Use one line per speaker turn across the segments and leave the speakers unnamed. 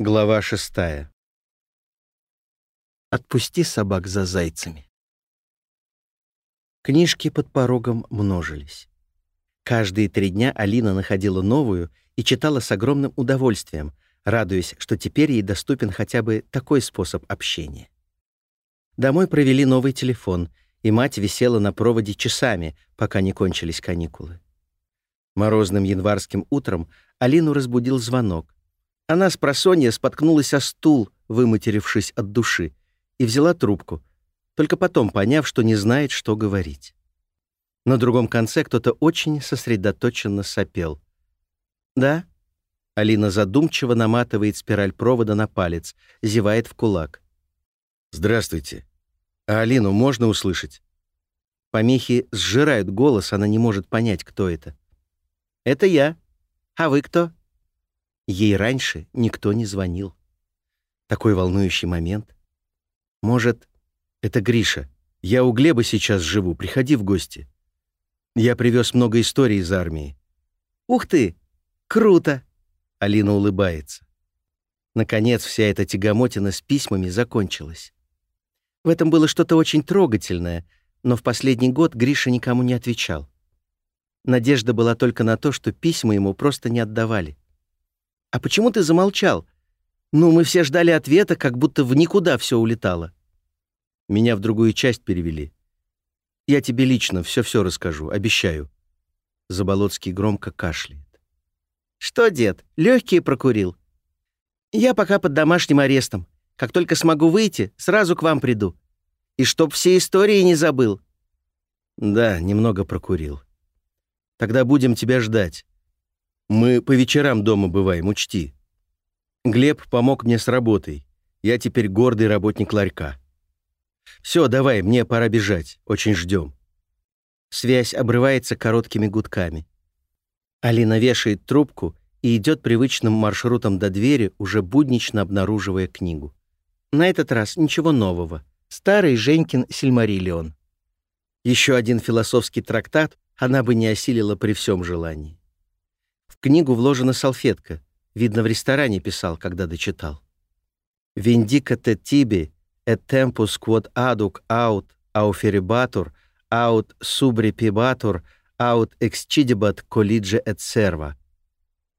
Глава шестая.
Отпусти собак за зайцами.
Книжки под порогом множились. Каждые три дня Алина находила новую и читала с огромным удовольствием, радуясь, что теперь ей доступен хотя бы такой способ общения. Домой провели новый телефон, и мать висела на проводе часами, пока не кончились каникулы. Морозным январским утром Алину разбудил звонок. Она с просонья споткнулась о стул, выматерившись от души, и взяла трубку, только потом поняв, что не знает, что говорить. На другом конце кто-то очень сосредоточенно сопел. «Да?» Алина задумчиво наматывает спираль провода на палец, зевает в кулак.
«Здравствуйте. А Алину можно услышать?»
Помехи сжирают голос, она не может понять, кто это. «Это я. А вы кто?» Ей раньше никто не звонил. Такой волнующий момент. Может, это Гриша. Я у Глеба сейчас живу, приходи в гости. Я привез много историй из армии. Ух ты! Круто! Алина улыбается. Наконец, вся эта тягомотина с письмами закончилась. В этом было что-то очень трогательное, но в последний год Гриша никому не отвечал. Надежда была только на то, что письма ему просто не отдавали. «А почему ты замолчал? Ну, мы все ждали ответа, как будто в никуда все улетало». Меня в другую часть перевели. Я тебе лично все-все расскажу, обещаю. Заболоцкий громко кашляет. Что, дед, легкие прокурил? Я пока под домашним арестом. Как только смогу выйти, сразу к вам приду. И чтоб все истории не забыл. Да, немного прокурил. Тогда будем тебя ждать. Мы по вечерам дома бываем, учти. Глеб помог мне с работой. Я теперь гордый работник ларька. Все, давай, мне пора бежать. Очень ждем. Связь обрывается короткими гудками. Алина вешает трубку и идет привычным маршрутом до двери, уже буднично обнаруживая книгу. На этот раз ничего нового. Старый Женькин Сильмариллион. Еще один философский трактат она бы не осилила при всем желании. В книгу вложена салфетка. Видно, в ресторане писал, когда дочитал. «Виндикате тиби, et tempus quod aduc aut auferibatur, aut subripibatur, aut excidibat collige et serva».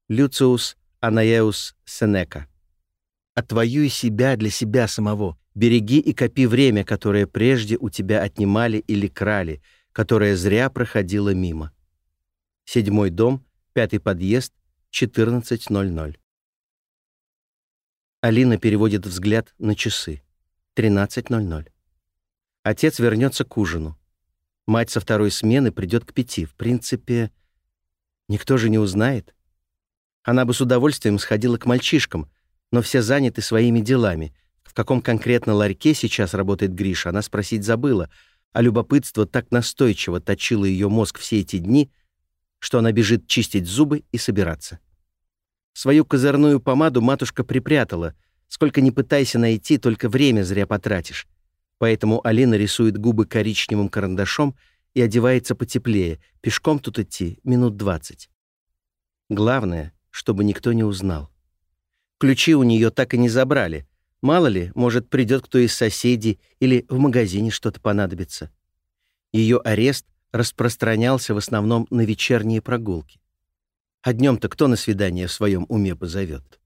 Люциус Анаеус Сенека. «Отвоюй себя для себя самого, береги и копи время, которое прежде у тебя отнимали или крали, которое зря проходило мимо». Седьмой дом, Пятый подъезд, 14.00. Алина переводит взгляд на часы. 13.00. Отец вернется к ужину. Мать со второй смены придет к пяти. В принципе, никто же не узнает. Она бы с удовольствием сходила к мальчишкам, но все заняты своими делами. В каком конкретно ларьке сейчас работает Гриша, она спросить забыла, а любопытство так настойчиво точило ее мозг все эти дни — что она бежит чистить зубы и собираться. Свою козырную помаду матушка припрятала. Сколько ни пытайся найти, только время зря потратишь. Поэтому Алина рисует губы коричневым карандашом и одевается потеплее. Пешком тут идти минут двадцать. Главное, чтобы никто не узнал. Ключи у нее так и не забрали. Мало ли, может, придет кто из соседей или в магазине что-то понадобится. Ее арест распространялся в основном на вечерние прогулки. А днем-то кто на свидание в своем уме позовет?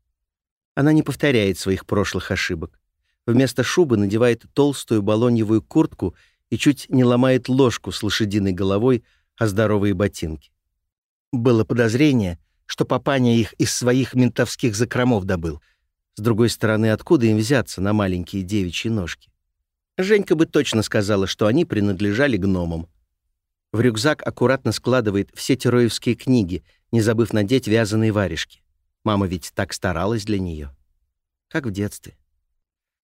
Она не повторяет своих прошлых ошибок. Вместо шубы надевает толстую балоньевую куртку и чуть не ломает ложку с лошадиной головой о здоровые ботинки. Было подозрение, что папаня их из своих ментовских закромов добыл. С другой стороны, откуда им взяться на маленькие девичьи ножки? Женька бы точно сказала, что они принадлежали гномам. В рюкзак аккуратно складывает все тероевские книги, не забыв надеть вязаные варежки. Мама ведь так старалась для нее. Как в детстве.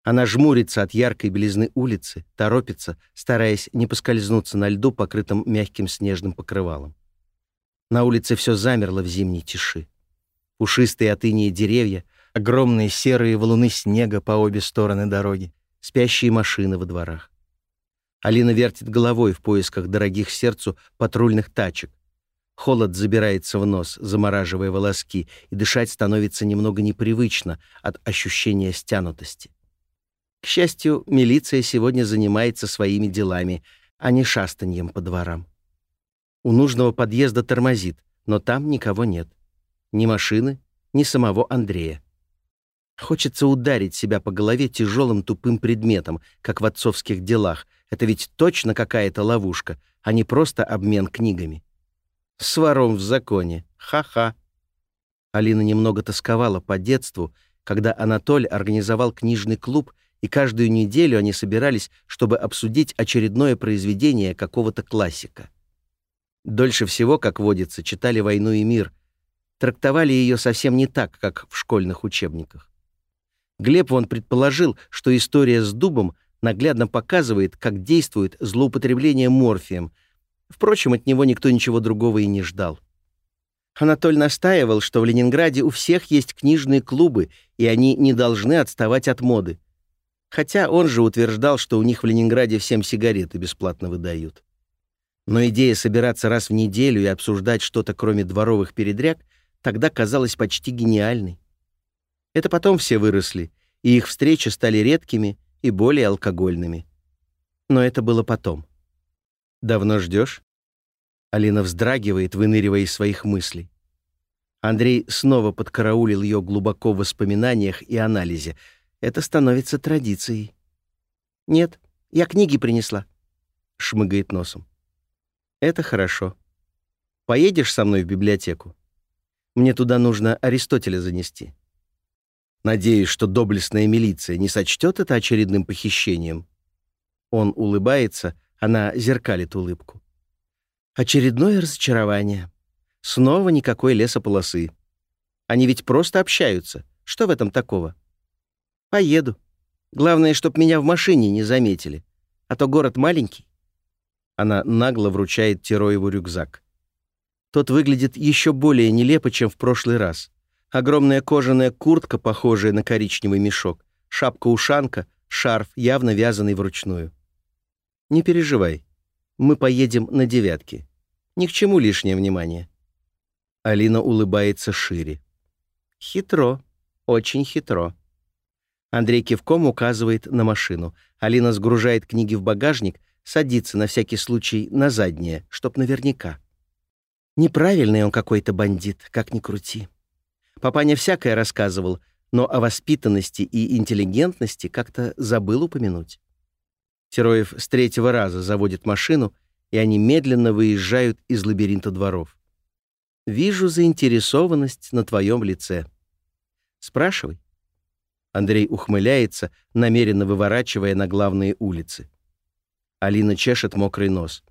Она жмурится от яркой белизны улицы, торопится, стараясь не поскользнуться на льду, покрытом мягким снежным покрывалом. На улице все замерло в зимней тиши. Пушистые от инея деревья, огромные серые валуны снега по обе стороны дороги, спящие машины во дворах. Алина вертит головой в поисках дорогих сердцу патрульных тачек. Холод забирается в нос, замораживая волоски, и дышать становится немного непривычно от ощущения стянутости. К счастью, милиция сегодня занимается своими делами, а не шастаньем по дворам. У нужного подъезда тормозит, но там никого нет. Ни машины, ни самого Андрея. Хочется ударить себя по голове тяжелым тупым предметом, как в отцовских делах. Это ведь точно какая-то ловушка, а не просто обмен книгами. С вором в законе. Ха-ха. Алина немного тосковала по детству, когда Анатоль организовал книжный клуб, и каждую неделю они собирались, чтобы обсудить очередное произведение какого-то классика. Дольше всего, как водится, читали «Войну и мир», трактовали ее совсем не так, как в школьных учебниках. Глеб вон предположил, что история с дубом наглядно показывает, как действует злоупотребление морфием — Впрочем, от него никто ничего другого и не ждал. Анатоль настаивал, что в Ленинграде у всех есть книжные клубы, и они не должны отставать от моды. Хотя он же утверждал, что у них в Ленинграде всем сигареты бесплатно выдают. Но идея собираться раз в неделю и обсуждать что-то, кроме дворовых передряг, тогда казалась почти гениальной. Это потом все выросли, и их встречи стали редкими и более алкогольными. Но это было потом. «Давно ждешь?» Алина вздрагивает, выныривая из своих мыслей. Андрей снова подкараулил ее глубоко в воспоминаниях и анализе. Это становится традицией. «Нет, я книги принесла», — шмыгает носом. «Это хорошо. Поедешь со мной в библиотеку? Мне туда нужно Аристотеля занести. Надеюсь, что доблестная милиция не сочтет это очередным похищением». Он улыбается, — она зеркалит улыбку. Очередное разочарование. Снова никакой лесополосы. Они ведь просто общаются. Что в этом такого? Поеду. Главное, чтоб меня в машине не заметили. А то город маленький. Она нагло вручает Тероеву рюкзак. Тот выглядит еще более нелепо, чем в прошлый раз. Огромная кожаная куртка, похожая на коричневый мешок, шапка-ушанка, шарф, явно вязанный вручную. Не переживай. Мы поедем на девятке. Ни к чему лишнее внимание. Алина улыбается шире. Хитро. Очень хитро. Андрей кивком указывает на машину. Алина сгружает книги в багажник, садится на всякий случай на заднее, чтоб наверняка. Неправильный он какой-то бандит, как ни крути. Папаня всякое рассказывал, но о воспитанности и интеллигентности как-то забыл упомянуть. Тероев с третьего раза заводит машину, и они медленно выезжают из лабиринта дворов. «Вижу заинтересованность на твоем лице. Спрашивай». Андрей ухмыляется, намеренно выворачивая на главные улицы. Алина чешет мокрый нос.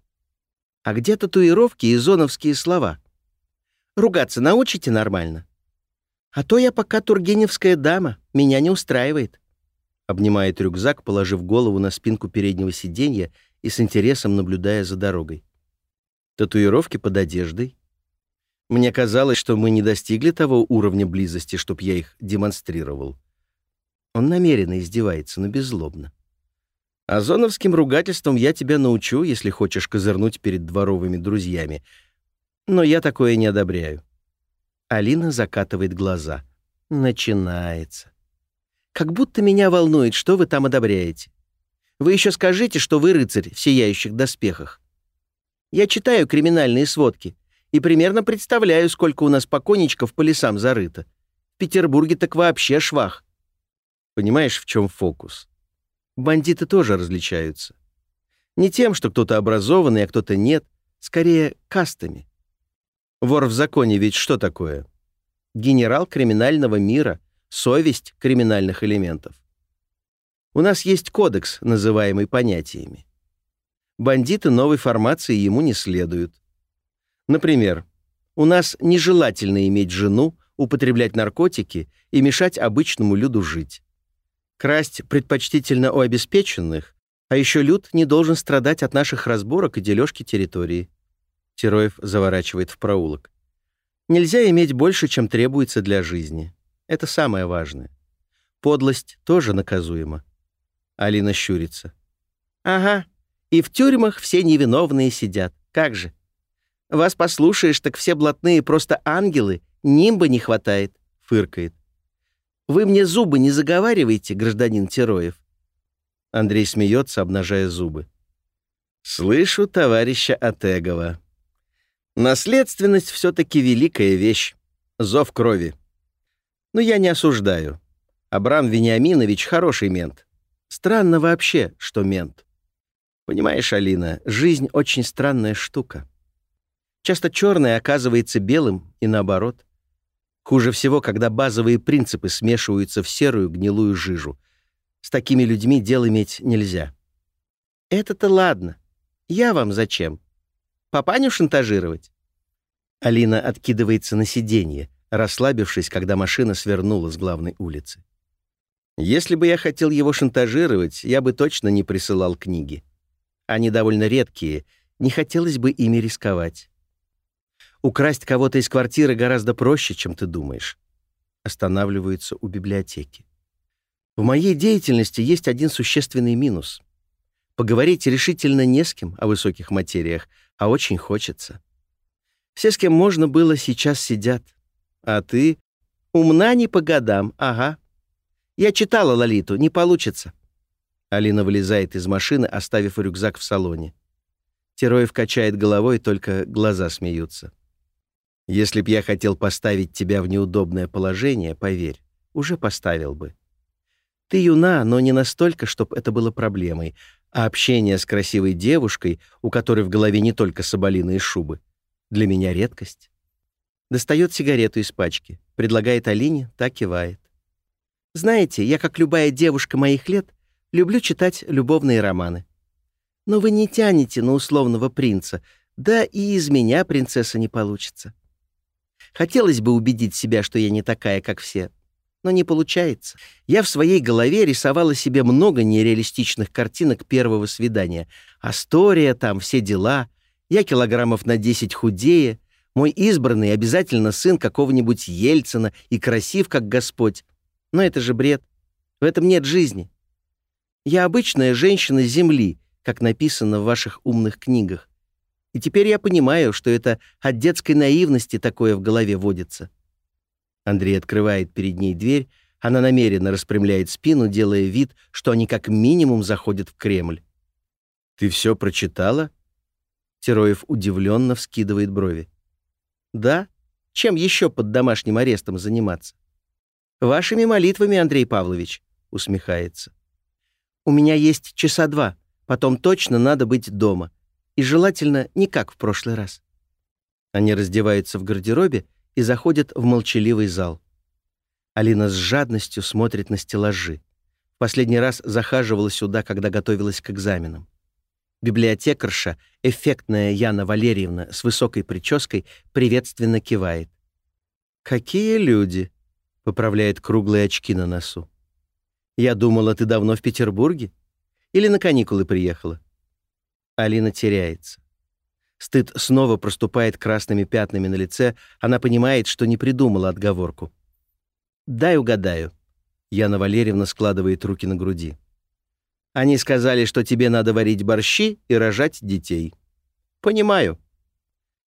«А где татуировки и зоновские слова? Ругаться научите нормально? А то я пока тургеневская дама, меня не устраивает» обнимает рюкзак, положив голову на спинку переднего сиденья и с интересом наблюдая за дорогой. Татуировки под одеждой. Мне казалось, что мы не достигли того уровня близости, чтоб я их демонстрировал. Он намеренно издевается, но беззлобно. Озоновским ругательством я тебя научу, если хочешь козырнуть перед дворовыми друзьями. Но я такое не одобряю. Алина закатывает глаза. Начинается. Как будто меня волнует, что вы там одобряете. Вы еще скажите, что вы рыцарь в сияющих доспехах. Я читаю криминальные сводки и примерно представляю, сколько у нас покойничков по лесам зарыто. В Петербурге так вообще швах. Понимаешь, в чем фокус? Бандиты тоже различаются. Не тем, что кто-то образованный, а кто-то нет, скорее кастами. Вор в законе ведь что такое? Генерал криминального мира — совесть криминальных элементов. У нас есть кодекс, называемый понятиями. Бандиты новой формации ему не следуют. Например, у нас нежелательно иметь жену, употреблять наркотики и мешать обычному люду жить. Красть предпочтительно у обеспеченных, а еще люд не должен страдать от наших разборок и дележки территории. Тероев заворачивает в проулок. Нельзя иметь больше, чем требуется для жизни. Это самое важное. Подлость тоже наказуема. Алина щурится. Ага, и в тюрьмах все невиновные сидят. Как же? Вас послушаешь, так все блатные просто ангелы, нимба не хватает», — фыркает. «Вы мне зубы не заговариваете, гражданин Тероев?»
Андрей смеется, обнажая зубы.
«Слышу товарища Атегова. Наследственность все-таки великая вещь, зов крови. Но я не осуждаю. Абрам Вениаминович хороший мент. Странно вообще, что мент. Понимаешь, Алина, жизнь очень странная штука. Часто черное оказывается белым и наоборот. Хуже всего, когда базовые принципы смешиваются в серую гнилую жижу. С такими людьми дел иметь нельзя. Это-то ладно. Я вам зачем? Папаню шантажировать? Алина откидывается на сиденье, расслабившись, когда машина свернула с главной улицы. Если бы я хотел его шантажировать, я бы точно не присылал книги. Они довольно редкие, не хотелось бы ими рисковать. Украсть кого-то из квартиры гораздо проще, чем ты думаешь. Останавливаются у библиотеки. В моей деятельности есть один существенный минус. Поговорить решительно не с кем о высоких материях, а очень хочется. Все, с кем можно было, сейчас сидят. А ты умна не по годам, ага. Я читала Лолиту, не получится. Алина вылезает из машины, оставив рюкзак в салоне. Тероев качает головой, только глаза смеются. Если б я хотел поставить тебя в неудобное положение, поверь, уже поставил бы. Ты юна, но не настолько, чтобы это было проблемой, а общение с красивой девушкой, у которой в голове не только соболиные шубы, для меня редкость. Достает сигарету из пачки, предлагает Алине, так кивает. Знаете, я, как любая девушка моих лет, люблю читать любовные романы. Но вы не тянете на условного принца, да и из меня принцесса не получится. Хотелось бы убедить себя, что я не такая, как все, но не получается. Я в своей голове рисовала себе много нереалистичных картинок первого свидания. Астория там, все дела. Я килограммов на 10 худее. Мой избранный обязательно сын какого-нибудь Ельцина и красив, как Господь. Но это же бред. В этом нет жизни. Я обычная женщина Земли, как написано в ваших умных книгах. И теперь я понимаю, что это от детской наивности такое в голове водится. Андрей открывает перед ней дверь, она намеренно распрямляет спину, делая вид, что они как минимум заходят в Кремль. «Ты все прочитала?» Тероев удивленно вскидывает брови. «Да? Чем еще под домашним арестом заниматься?» «Вашими молитвами, Андрей Павлович», — усмехается. «У меня есть часа два, потом точно надо быть дома. И желательно не как в прошлый раз. Они раздеваются в гардеробе и заходят в молчаливый зал. Алина с жадностью смотрит на стеллажи. Последний раз захаживала сюда, когда готовилась к экзаменам. Библиотекарша, эффектная Яна Валерьевна с высокой прической, приветственно кивает. «Какие люди!» — поправляет круглые очки на носу. «Я думала, ты давно в Петербурге? Или на каникулы приехала?» Алина теряется. Стыд снова проступает красными пятнами на лице, она понимает, что не придумала отговорку. «Дай угадаю». Яна Валерьевна складывает руки на груди. «Они сказали, что тебе надо варить борщи и рожать детей». «Понимаю».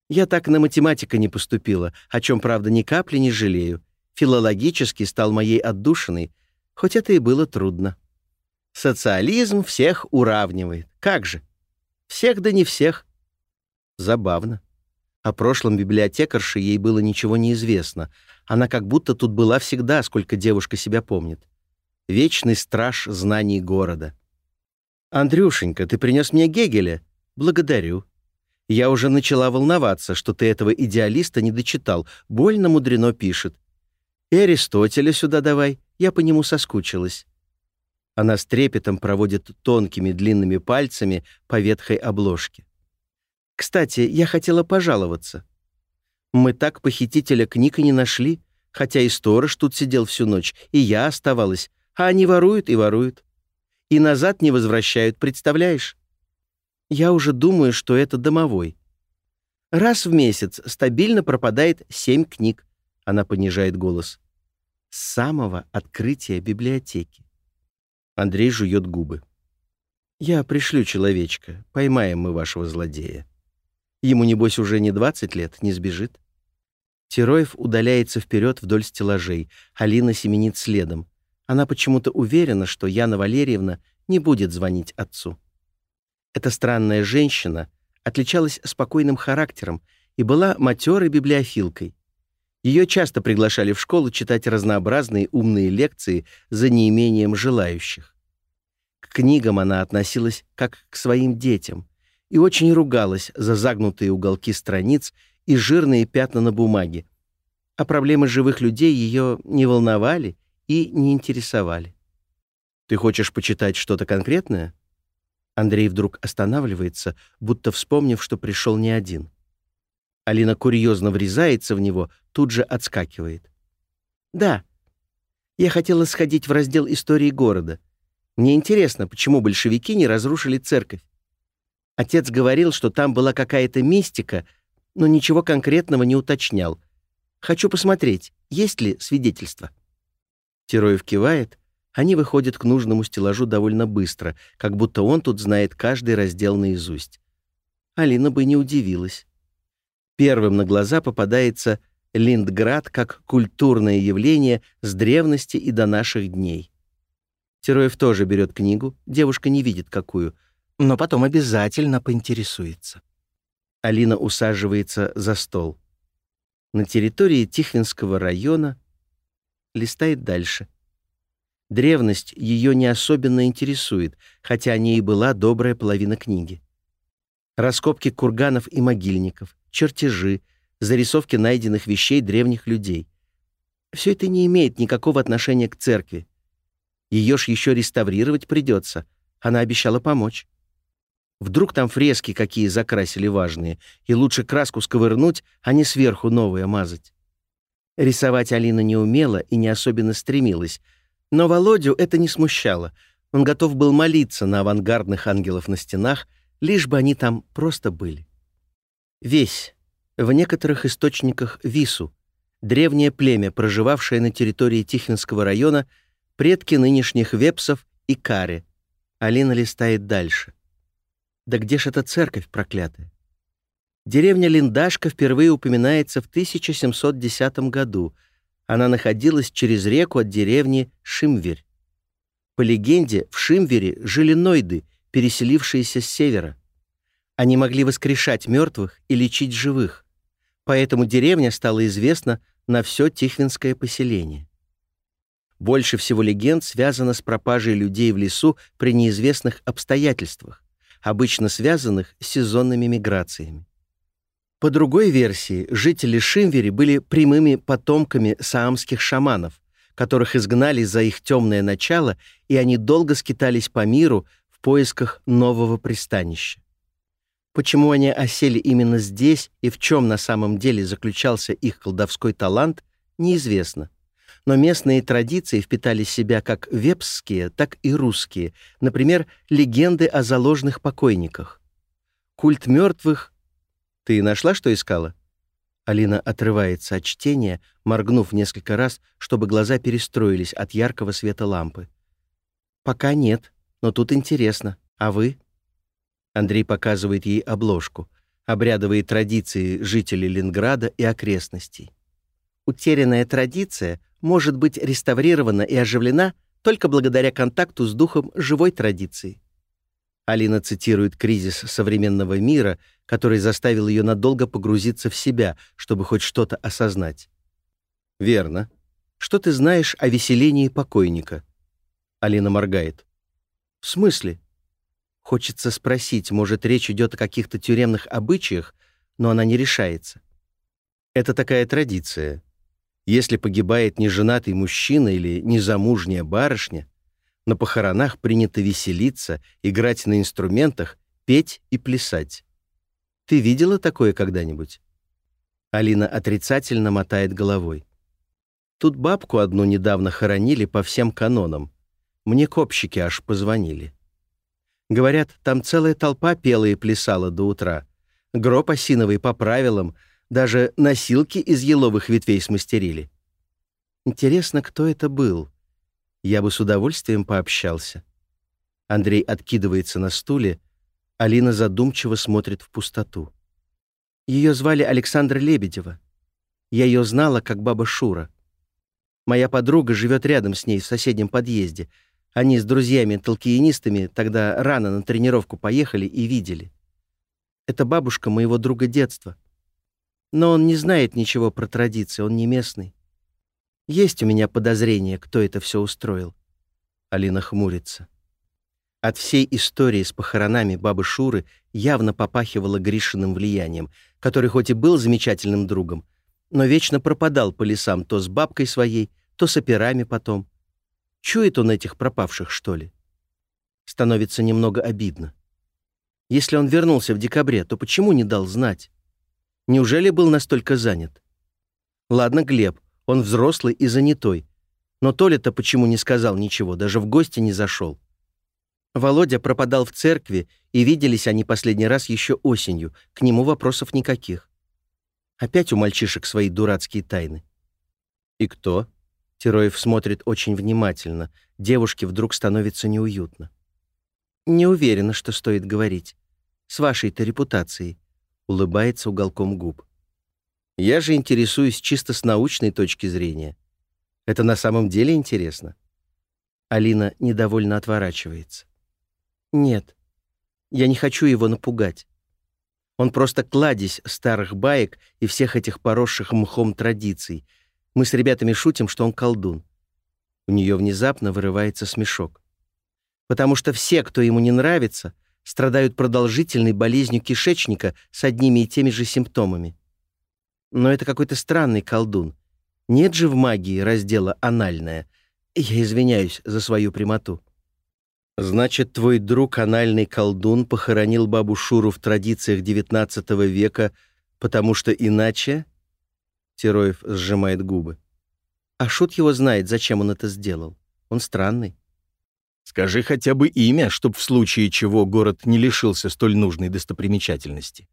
Я так на математика не поступила, о чем, правда, ни капли не жалею. Филологически стал моей отдушиной, хоть это и было трудно. Социализм всех уравнивает. Как же? Всех да не всех. Забавно. О прошлом библиотекарши ей было ничего не известно. Она как будто тут была всегда, сколько девушка себя помнит. Вечный страж знаний города. «Андрюшенька, ты принес мне Гегеля?» «Благодарю. Я уже начала волноваться, что ты этого идеалиста не дочитал. Больно мудрено пишет. И Аристотеля сюда давай, я по нему соскучилась. Она с трепетом проводит тонкими длинными пальцами по ветхой обложке. «Кстати, я хотела пожаловаться. Мы так похитителя книг и не нашли, хотя и сторож тут сидел всю ночь, и я оставалась, а они воруют и воруют. И назад не возвращают, представляешь? Я уже думаю, что это домовой. Раз в месяц стабильно пропадает семь книг, она понижает голос. С самого открытия библиотеки. Андрей жует губы. «Я пришлю человечка. Поймаем мы вашего злодея». Ему, небось, уже не 20 лет, не сбежит. Тероев удаляется вперед вдоль стеллажей. Алина семенит следом. Она почему-то уверена, что Яна Валерьевна не будет звонить отцу. Эта странная женщина отличалась спокойным характером и была матерой библиофилкой. Ее часто приглашали в школу читать разнообразные умные лекции за неимением желающих. К книгам она относилась как к своим детям и очень ругалась за загнутые уголки страниц и жирные пятна на бумаге, а проблемы живых людей ее не волновали и не интересовали. «Ты хочешь почитать что-то конкретное?» Андрей вдруг останавливается, будто вспомнив, что пришел не один. Алина курьезно врезается в него, тут же отскакивает. «Да, я хотела сходить в раздел истории города. Мне интересно, почему большевики не разрушили церковь. Отец говорил, что там была какая-то мистика, но ничего конкретного не уточнял. Хочу посмотреть, есть ли свидетельства». Тероев кивает, они выходят к нужному стеллажу довольно быстро, как будто он тут знает каждый раздел наизусть. Алина бы не удивилась. Первым на глаза попадается Линдград как культурное явление с древности и до наших дней. Тероев тоже берет книгу, девушка не видит какую, но потом обязательно поинтересуется. Алина усаживается за стол. На территории Тихвинского района листает дальше — Древность ее не особенно интересует, хотя о ней была добрая половина книги. Раскопки курганов и могильников, чертежи, зарисовки найденных вещей древних людей. Все это не имеет никакого отношения к церкви. Ее ж еще реставрировать придется. Она обещала помочь. Вдруг там фрески какие закрасили важные, и лучше краску сковырнуть, а не сверху новое мазать. Рисовать Алина не умела и не особенно стремилась — но Володю это не смущало. Он готов был молиться на авангардных ангелов на стенах, лишь бы они там просто были. Весь, в некоторых источниках Вису, древнее племя, проживавшее на территории Тихвинского района, предки нынешних вепсов и кари. Алина листает дальше. Да где ж эта церковь проклятая? Деревня Линдашка впервые упоминается в 1710 году — она находилась через реку от деревни Шимверь. По легенде, в Шимвере жили нойды, переселившиеся с севера. Они могли воскрешать мертвых и лечить живых. Поэтому деревня стала известна на все Тихвинское поселение. Больше всего легенд связано с пропажей людей в лесу при неизвестных обстоятельствах, обычно связанных с сезонными миграциями. По другой версии, жители Шимвери были прямыми потомками саамских шаманов, которых изгнали за их темное начало, и они долго скитались по миру в поисках нового пристанища. Почему они осели именно здесь и в чем на самом деле заключался их колдовской талант, неизвестно. Но местные традиции впитали в себя как вепсские, так и русские, например, легенды о заложных покойниках. Культ мертвых ты нашла, что искала?» Алина отрывается от чтения, моргнув несколько раз, чтобы глаза перестроились от яркого света лампы. «Пока нет, но тут интересно. А вы?» Андрей показывает ей обложку. Обрядовые традиции жителей Ленинграда и окрестностей. Утерянная традиция может быть реставрирована и оживлена только благодаря контакту с духом живой традиции. Алина цитирует кризис современного мира, который заставил ее надолго погрузиться в себя, чтобы хоть что-то осознать. «Верно. Что ты знаешь о веселении покойника?» Алина моргает. «В смысле?» Хочется спросить, может, речь идет о каких-то тюремных обычаях, но она не решается. Это такая традиция. Если погибает неженатый мужчина или незамужняя барышня, на похоронах принято веселиться, играть на инструментах, петь и плясать. Ты видела такое когда-нибудь?» Алина отрицательно мотает головой. Тут бабку одну недавно хоронили по всем канонам. Мне копщики аж позвонили. Говорят, там целая толпа пела и плясала до утра. Гроб осиновый по правилам, даже носилки из еловых ветвей смастерили. Интересно, кто это был? Я бы с удовольствием пообщался. Андрей откидывается на стуле, Алина задумчиво смотрит в пустоту. Ее звали Александра Лебедева. Я ее знала, как баба Шура. Моя подруга живет рядом с ней в соседнем подъезде. Они с друзьями-толкиенистами тогда рано на тренировку поехали и видели. Это бабушка моего друга детства. Но он не знает ничего про традиции, он не местный. Есть у меня подозрение, кто это все устроил. Алина хмурится. От всей истории с похоронами бабы Шуры явно попахивало Гришиным влиянием, который хоть и был замечательным другом, но вечно пропадал по лесам то с бабкой своей, то с операми потом. Чует он этих пропавших, что ли? Становится немного обидно. Если он вернулся в декабре, то почему не дал знать? Неужели был настолько занят? Ладно, Глеб, он взрослый и занятой. Но Толя-то почему не сказал ничего, даже в гости не зашел? Володя пропадал в церкви, и виделись они последний раз еще осенью. К нему вопросов никаких. Опять у мальчишек свои дурацкие тайны. «И кто?» Тероев смотрит очень внимательно. Девушке вдруг становится неуютно. «Не уверена, что стоит говорить. С вашей-то репутацией», — улыбается уголком губ. «Я же интересуюсь чисто с научной точки зрения. Это на самом деле интересно?» Алина недовольно отворачивается. Нет, я не хочу его напугать. Он просто кладезь старых баек и всех этих поросших мхом традиций. Мы с ребятами шутим, что он колдун. У нее внезапно вырывается смешок. Потому что все, кто ему не нравится, страдают продолжительной болезнью кишечника с одними и теми же симптомами. Но это какой-то странный колдун. Нет же в магии раздела «анальное». Я извиняюсь за свою прямоту. Значит, твой друг, анальный колдун, похоронил бабу Шуру в традициях XIX века, потому что иначе...» Тероев сжимает губы. «А Шут его знает, зачем он это сделал. Он странный».
«Скажи хотя бы имя, чтоб в случае чего город не лишился столь нужной достопримечательности».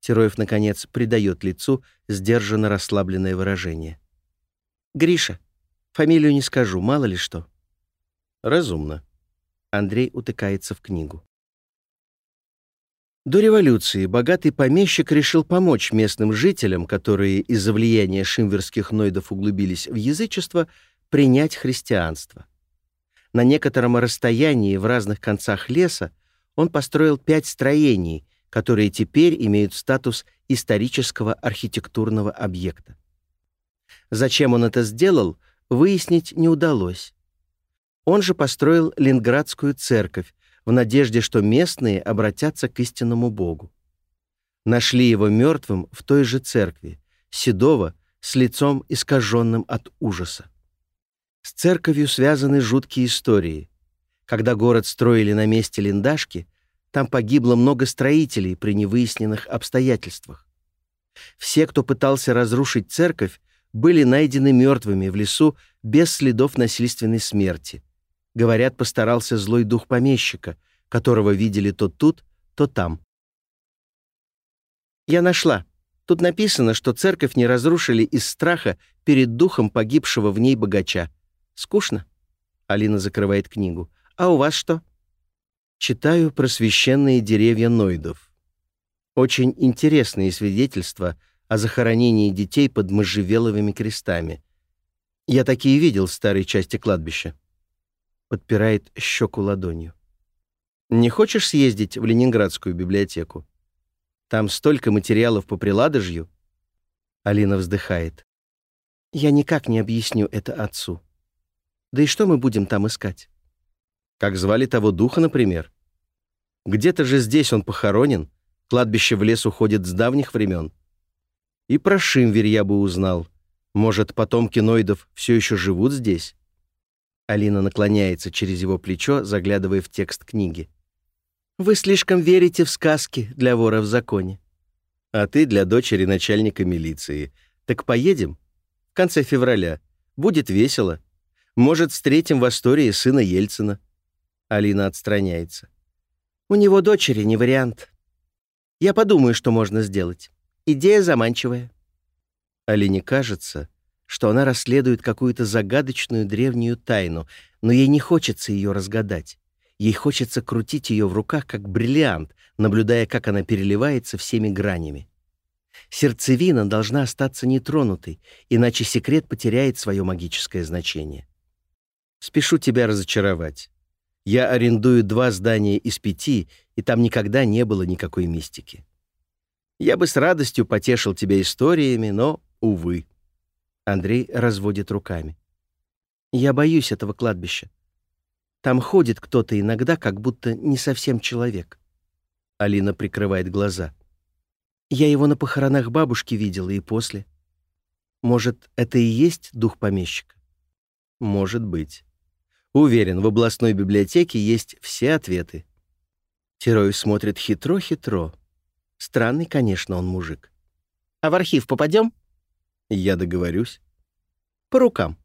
Тероев, наконец, придает лицу сдержанно расслабленное выражение. «Гриша. Фамилию не скажу, мало ли что».
«Разумно.
Андрей утыкается в книгу. До революции богатый помещик решил помочь местным жителям, которые из-за влияния шимверских нойдов углубились в язычество, принять христианство. На некотором расстоянии в разных концах леса он построил пять строений, которые теперь имеют статус исторического архитектурного объекта. Зачем он это сделал, выяснить не удалось. Он же построил Ленинградскую церковь в надежде, что местные обратятся к истинному Богу. Нашли его мертвым в той же церкви, седого, с лицом искаженным от ужаса. С церковью связаны жуткие истории. Когда город строили на месте Линдашки, там погибло много строителей при невыясненных обстоятельствах. Все, кто пытался разрушить церковь, были найдены мертвыми в лесу без следов насильственной смерти. Говорят, постарался злой дух помещика, которого видели то тут, то там. Я нашла. Тут написано, что церковь не разрушили из страха перед духом погибшего в ней богача. Скучно? Алина закрывает книгу. А у вас что? Читаю про священные деревья Нойдов. Очень интересные свидетельства о захоронении детей под можжевеловыми крестами. Я такие видел в старой части кладбища подпирает щеку ладонью. «Не хочешь съездить в Ленинградскую библиотеку? Там столько материалов по приладожью». Алина вздыхает. «Я никак не объясню это отцу. Да и что мы будем там искать?» «Как звали того духа, например? Где-то же здесь он похоронен, кладбище в лес уходит с давних времен. И про Шимверь я бы узнал. Может, потомки Нойдов все еще живут здесь?» Алина наклоняется через его плечо, заглядывая в текст книги. «Вы слишком верите в сказки для вора в законе. А ты для дочери начальника милиции. Так поедем? В конце февраля. Будет весело. Может, встретим в Астории сына Ельцина». Алина отстраняется. «У него дочери не вариант. Я подумаю, что можно сделать. Идея заманчивая». Алине кажется, что она расследует какую-то загадочную древнюю тайну, но ей не хочется ее разгадать. Ей хочется крутить ее в руках, как бриллиант, наблюдая, как она переливается всеми гранями. Сердцевина должна остаться нетронутой, иначе секрет потеряет свое магическое значение. Спешу тебя разочаровать. Я арендую два здания из пяти, и там никогда не было никакой мистики. Я бы с радостью потешил тебя историями, но, увы. Андрей разводит руками. Я боюсь этого кладбища. Там ходит кто-то иногда, как будто не совсем человек. Алина прикрывает глаза. Я его на похоронах бабушки видела и после. Может, это и есть дух помещика? Может быть. Уверен, в областной библиотеке есть все ответы. Терой смотрит хитро-хитро. Странный, конечно, он мужик. А в архив попадем? Я договорюсь. По рукам.